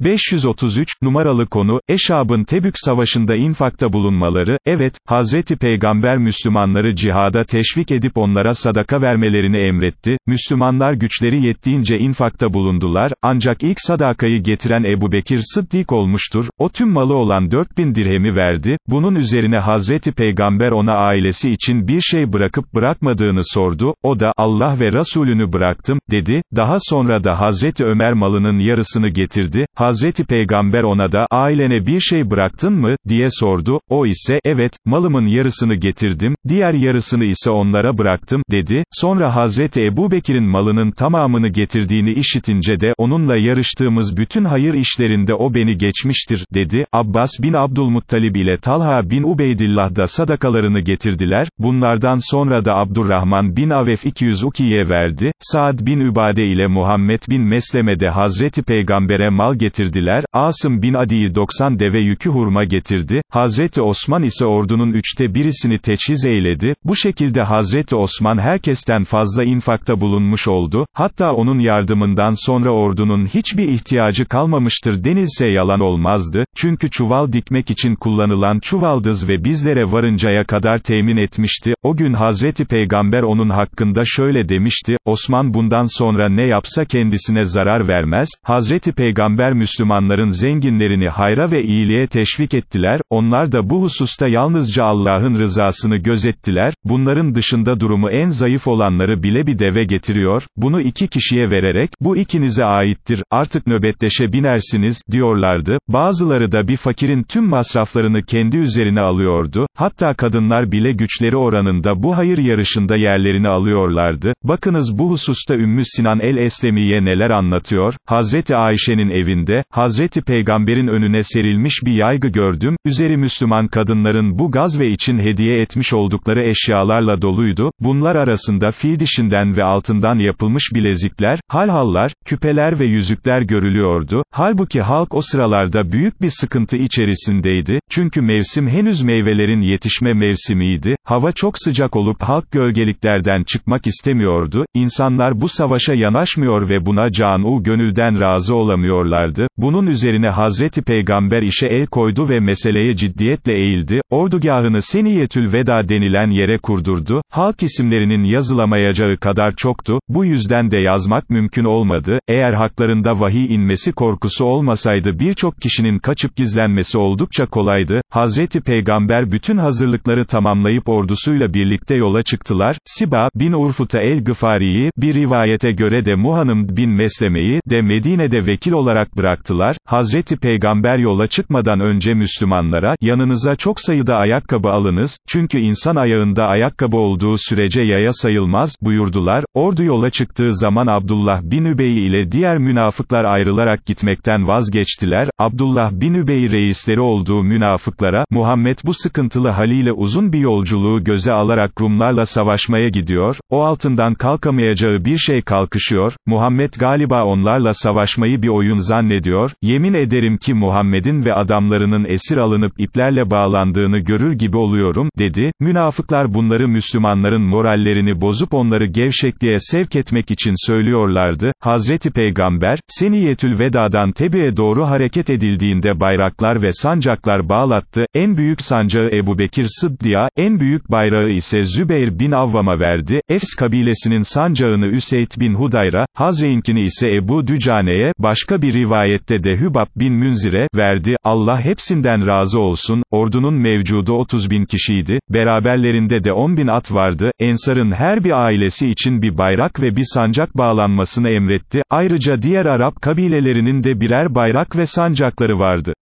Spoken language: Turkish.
533, numaralı konu, Eşab'ın Tebük Savaşı'nda infakta bulunmaları, evet, Hazreti Peygamber Müslümanları cihada teşvik edip onlara sadaka vermelerini emretti, Müslümanlar güçleri yettiğince infakta bulundular, ancak ilk sadakayı getiren Ebu Bekir Sıddik olmuştur, o tüm malı olan 4000 dirhemi verdi, bunun üzerine Hazreti Peygamber ona ailesi için bir şey bırakıp bırakmadığını sordu, o da, Allah ve Resulünü bıraktım, dedi, daha sonra da Hazreti Ömer malının yarısını getirdi, Hazreti Peygamber ona da, ailene bir şey bıraktın mı, diye sordu, o ise, evet, malımın yarısını getirdim, diğer yarısını ise onlara bıraktım, dedi, sonra Hazreti Ebu Bekir'in malının tamamını getirdiğini işitince de, onunla yarıştığımız bütün hayır işlerinde o beni geçmiştir, dedi, Abbas bin Abdülmuttalib ile Talha bin Ubeydillah da sadakalarını getirdiler, bunlardan sonra da Abdurrahman bin Avef 200 ukiye verdi, Saad bin Übade ile Muhammed bin Mesleme de Hazreti Peygamber'e mal getirdiler, Asım bin Adi'yi 90 deve yükü hurma getirdi, Hazreti Osman ise ordunun üçte birisini teçhiz eyledi, bu şekilde Hazreti Osman herkesten fazla infakta bulunmuş oldu, hatta onun yardımından sonra ordunun hiçbir ihtiyacı kalmamıştır denilse yalan olmazdı, çünkü çuval dikmek için kullanılan çuvaldız ve bizlere varıncaya kadar temin etmişti, o gün Hazreti Peygamber onun hakkında şöyle demişti, Osman bundan sonra ne yapsa kendisine zarar vermez, Hazreti Peygamber Müslümanların zenginlerini hayra ve iyiliğe teşvik ettiler, onlar da bu hususta yalnızca Allah'ın rızasını gözettiler, bunların dışında durumu en zayıf olanları bile bir deve getiriyor, bunu iki kişiye vererek, bu ikinize aittir, artık nöbetleşe binersiniz, diyorlardı, bazıları da bir fakirin tüm masraflarını kendi üzerine alıyordu, hatta kadınlar bile güçleri oranında bu hayır yarışında yerlerini alıyorlardı, bakınız bu hususta Ümmü Sinan el-Eslemiye neler anlatıyor, Hazreti Ayşe'nin evinde, Hazreti Peygamber'in önüne serilmiş bir yaygı gördüm, üzeri Müslüman kadınların bu gazve için hediye etmiş oldukları eşyalarla doluydu, bunlar arasında fil dişinden ve altından yapılmış bilezikler, halhallar, küpeler ve yüzükler görülüyordu, halbuki halk o sıralarda büyük bir sıkıntı içerisindeydi, çünkü mevsim henüz meyvelerin yetişme mevsimiydi, hava çok sıcak olup halk gölgeliklerden çıkmak istemiyordu, insanlar bu savaşa yanaşmıyor ve buna canu gönülden razı olamıyorlardı, bunun üzerine Hazreti Peygamber işe el koydu ve meseleye ciddiyetle eğildi, ordugahını Seniyetül Veda denilen yere kurdurdu, halk isimlerinin yazılamayacağı kadar çoktu, bu yüzden de yazmak mümkün olmadı, eğer haklarında vahiy inmesi korkusu olmasaydı birçok kişinin kaçıp gizlenmesi oldukça kolaydı, Hazreti Peygamber bütün hazırlıkları tamamlayıp ordusuyla birlikte yola çıktılar, Siba, bin Urfuta el-Gıfari'yi, bir rivayete göre de Muhanım bin Mesleme'yi, de Medine'de vekil olarak bıraktılar, Hazreti Peygamber yola çıkmadan önce Müslümanlara, yanınıza çok sayıda ayakkabı alınız, çünkü insan ayağında ayakkabı olduğu sürece yaya sayılmaz, buyurdular, ordu yola çıktığı zaman Abdullah bin Übey ile diğer münafıklar ayrılarak gitmekten vazgeçtiler, Abdullah bin Übey reisleri olduğu münafıklara, Muhammed bu sıkıntılı haliyle uzun bir yolculuğu göze alarak Rumlarla savaşmaya gidiyor, o altından kalkamayacağı bir şey kalkışıyor, Muhammed galiba onlarla savaşmayı bir oyun zannediyor, yemin ederim ki Muhammed'in ve adamlarının esir alınıp iplerle bağlandığını görür gibi oluyorum, dedi, münafıklar bunları Müslümanların morallerini bozup onları gevşekliğe sevk etmek için söylüyorlardı, Hazreti Peygamber, Seniyetül Veda'dan Tebi'ye doğru hareket edildiğinde bayraklar ve sancaklar bağlattı, en büyük sancağı Ebu Bekir Sıddiya, en büyük bayrağı ise Zübeyir bin Avvam'a verdi, Efs kabilesinin sancağını Üseyd bin Hudayra, Hazre'inkini ise Ebu Dücane'ye, başka bir rivayette de Hübab bin Münzir'e, verdi, Allah hepsinden razı olsun, ordunun mevcudu 30 bin kişiydi, beraberlerinde de 10 bin at vardı, Ensar'ın her bir ailesi için bir bayrak ve bir sancak bağlanmasını emretti, ayrıca diğer Arap kabilelerinin de birer bayrak ve sancakları vardı.